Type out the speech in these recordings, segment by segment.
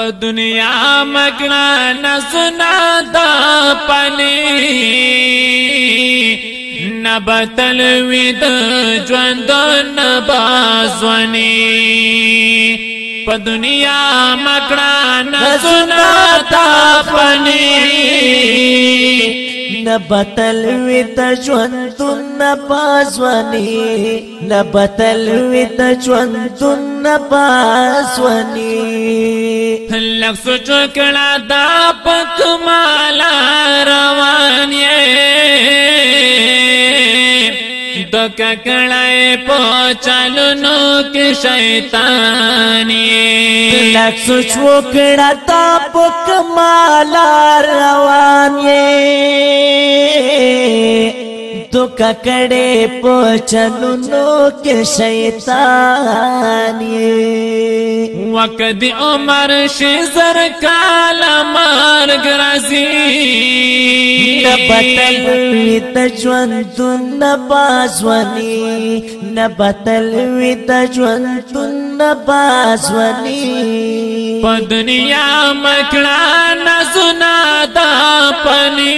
په دنیا مګنا نسنا دا پني نبتل وید ژوند نبازونی په دنیا مګنا نسنا دا پني نبتل وی تجوندن نپاسونی نبتل وی تجوندن نپاسونی لفظ چکڑا دا پک مالا روانی د ککړای په چلونو کې شیطانی لکس چوکړه تا پک مالا روانی دوکا کڑے پوچنو نو کے شیطان یہ وقت عمر شزر کالا مارگ رزی نبتل وی د ژوندون نبازونی نبتل وی د ژوندون نبازونی په دنیا مکړه نزنا د پنی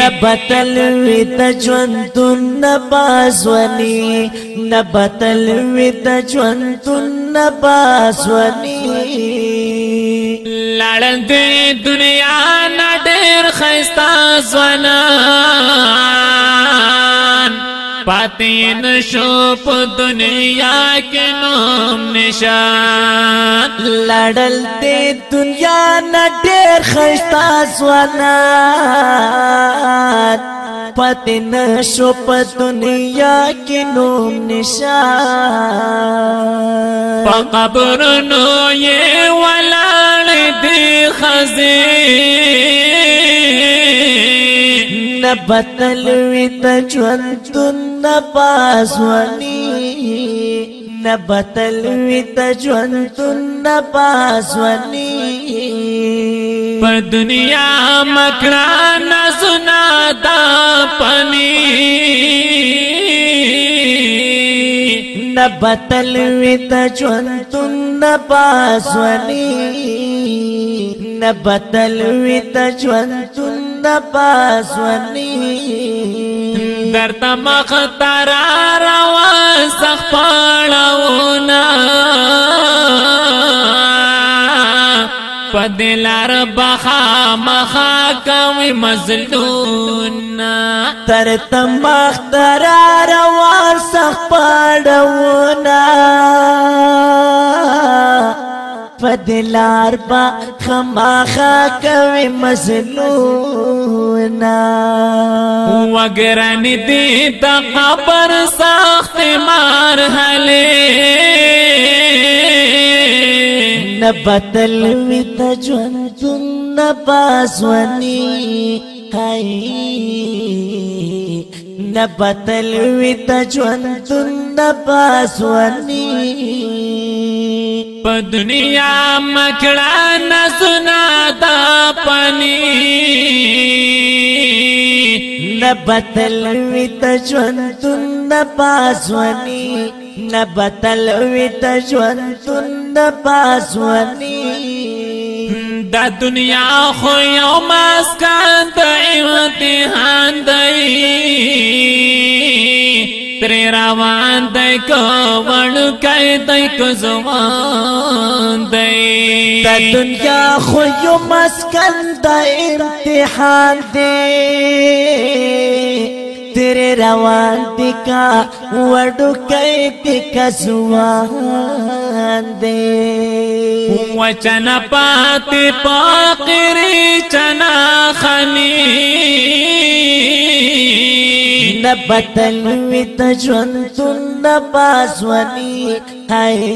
نبتل وی د ژوندون نبازونی نبتل وی د ژوندون نبازونی لړندې دنیا ډېر خيستا ځوانان پاتې نشو په دنیا کې نوم نشان لړل دې دنیا نه ډېر خيستا ځوانان پت نشو پا دنیا کی نوم نشان پا نو یہ ولال دی خزی نبتل وی تجوندن نباسونی نبتل وی تجوندن نباسونی په دنیا مکرا نسنا دا پنی نبتل ویت چونتن نپاسونی نبتل ویت چونتن نپاسونی درتا مختار روان سخ پاړو دلار بخا مخا کوي مظلوم تر تمخ درار وار سخ پړونه فدلار با خماخا کوي مظلوم وګرن دې د قبر سخت مرحله نبتل ویت ژوندون نباسونی هاي نبتل ویت ژوندون نباسونی په دنیا مکړه نسنا تا پنی نبتل ویت ژوندون نباسونی نبتل ویت ژوندون د پاسونی دا دنیا خو یو ماسکان د امتحان دی تر روان دی کو وړ کای دی کو زوان دی دا دنیا خو یو ماسکان د امتحان دی تیرے روان دکا وڈو کئی دکا زوان دے وچن پاتی پاقری چنا خنی نبتلوی تجونتن نبازونی آئی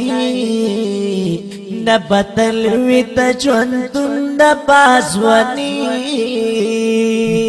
نبتلوی تجونتن نبازونی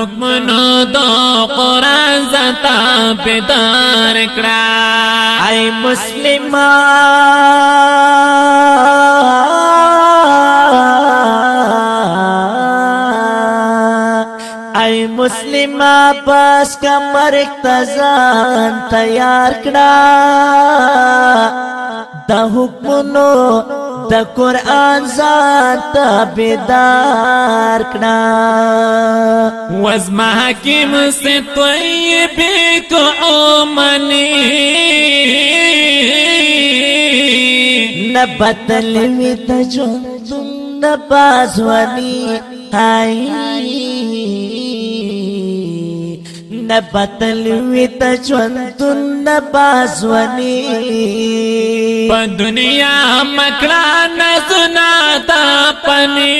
حکمونو دا قرآن زتا بیدار کرا اے مسلمان اے مسلمان پاس کمر اقتزان تیار کرا دا حکمونو د قران ځان تابعدار کړه وزم حکیم سے طیب کو امنی نبتل می تجو تم نبازونی آئی نه بدل وی د ژوندون نه بازونی په دنیا مکړه نزنا تا پنی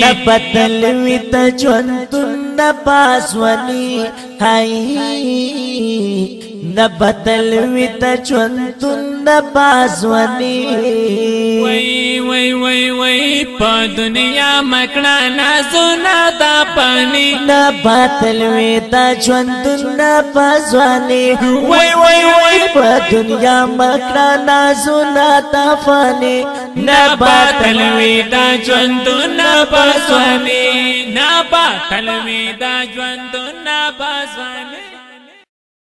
نه بدل وی د ژوندون نه بازونی هاي نه بدل وی د ژوندون نه بازونی وای وای وای په دنیا مکړه نازونه دا پني دا باطل وی دا ژوندونه پزواني وای وای وای په دنیا مکړه نازونه دا فاني نه باطل وی دا ژوندونه پزواني نه باطل وی دا ژوندونه پزواني